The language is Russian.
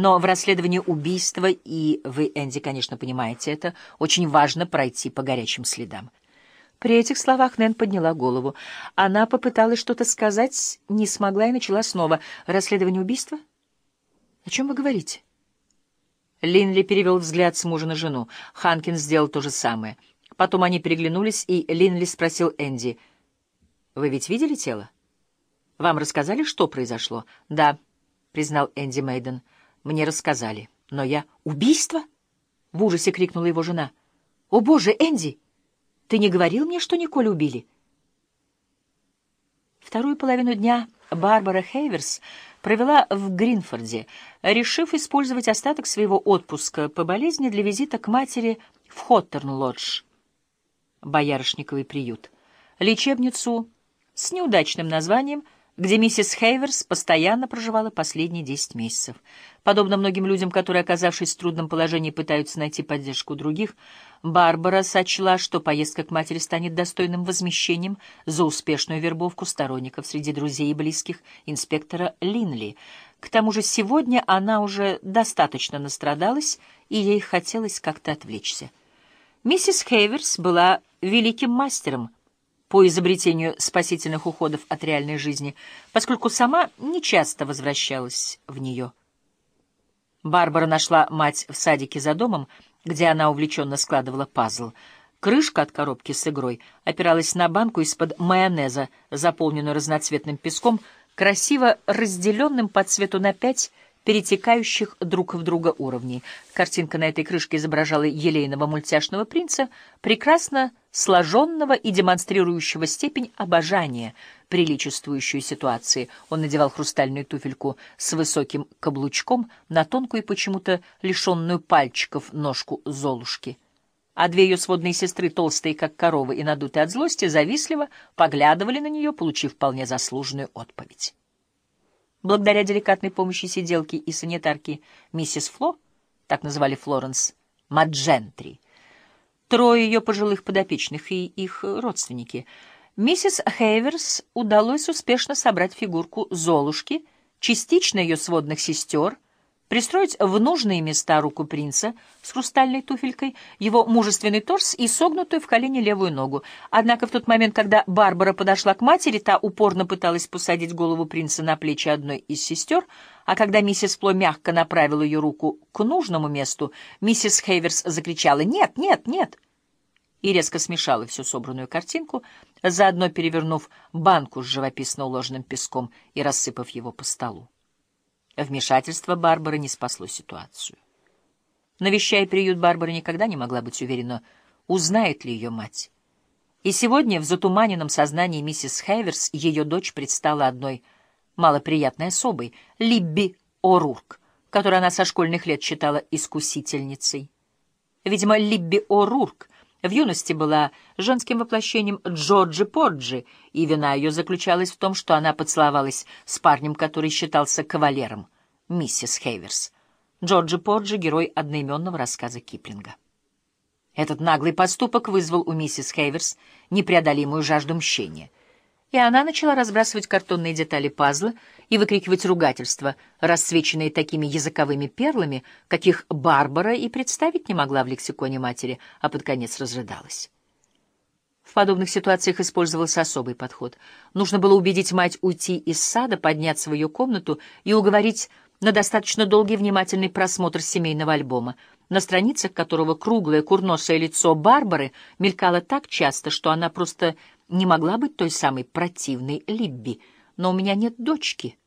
Но в расследовании убийства, и вы, Энди, конечно, понимаете это, очень важно пройти по горячим следам. При этих словах Нэн подняла голову. Она попыталась что-то сказать, не смогла и начала снова. «Расследование убийства? О чем вы говорите?» Линли перевел взгляд с мужа на жену. Ханкин сделал то же самое. Потом они переглянулись, и Линли спросил Энди. «Вы ведь видели тело? Вам рассказали, что произошло?» «Да», — признал Энди Мейден. «Мне рассказали. Но я...» «Убийство?» — в ужасе крикнула его жена. «О, боже, Энди!» Ты не говорил мне, что Николь убили? Вторую половину дня Барбара Хейверс провела в Гринфорде, решив использовать остаток своего отпуска по болезни для визита к матери в Хоттерн-Лодж, боярышниковый приют, лечебницу с неудачным названием — где миссис Хейверс постоянно проживала последние десять месяцев. Подобно многим людям, которые, оказавшись в трудном положении, пытаются найти поддержку других, Барбара сочла, что поездка к матери станет достойным возмещением за успешную вербовку сторонников среди друзей и близких инспектора Линли. К тому же сегодня она уже достаточно настрадалась, и ей хотелось как-то отвлечься. Миссис Хейверс была великим мастером — по изобретению спасительных уходов от реальной жизни, поскольку сама нечасто возвращалась в нее. Барбара нашла мать в садике за домом, где она увлеченно складывала пазл. Крышка от коробки с игрой опиралась на банку из-под майонеза, заполненную разноцветным песком, красиво разделенным по цвету на пять перетекающих друг в друга уровней. Картинка на этой крышке изображала елейного мультяшного принца, прекрасно сложенного и демонстрирующего степень обожания, приличествующую ситуации. Он надевал хрустальную туфельку с высоким каблучком на тонкую и почему-то лишенную пальчиков ножку Золушки. А две ее сводные сестры, толстые как коровы и надутые от злости, завистливо поглядывали на нее, получив вполне заслуженную отповедь. Благодаря деликатной помощи сиделки и санитарки миссис Фло, так называли Флоренс, Маджентри, трое ее пожилых подопечных и их родственники, миссис Хейверс удалось успешно собрать фигурку Золушки, частично ее сводных сестер — пристроить в нужные места руку принца с хрустальной туфелькой, его мужественный торс и согнутую в колени левую ногу. Однако в тот момент, когда Барбара подошла к матери, та упорно пыталась посадить голову принца на плечи одной из сестер, а когда миссис Фло мягко направила ее руку к нужному месту, миссис Хейверс закричала «Нет, нет, нет!» и резко смешала всю собранную картинку, заодно перевернув банку с живописно уложенным песком и рассыпав его по столу. Вмешательство Барбары не спасло ситуацию. Навещая приют, Барбара никогда не могла быть уверена, узнает ли ее мать. И сегодня в затуманенном сознании миссис Хейверс ее дочь предстала одной малоприятной особой — Либби О'Рурк, которую она со школьных лет считала искусительницей. Видимо, Либби О'Рурк в юности была женским воплощением Джорджи Порджи, и вина ее заключалась в том, что она поцеловалась с парнем, который считался кавалером, миссис Хейверс. Джорджи Порджи — герой одноименного рассказа Киплинга. Этот наглый поступок вызвал у миссис Хейверс непреодолимую жажду мщения — и она начала разбрасывать картонные детали пазла и выкрикивать ругательства, рассвеченные такими языковыми перлами, каких Барбара и представить не могла в лексиконе матери, а под конец разрыдалась. В подобных ситуациях использовался особый подход. Нужно было убедить мать уйти из сада, подняться в ее комнату и уговорить на достаточно долгий внимательный просмотр семейного альбома, на страницах которого круглое курносое лицо Барбары мелькало так часто, что она просто не могла быть той самой противной Либби, но у меня нет дочки,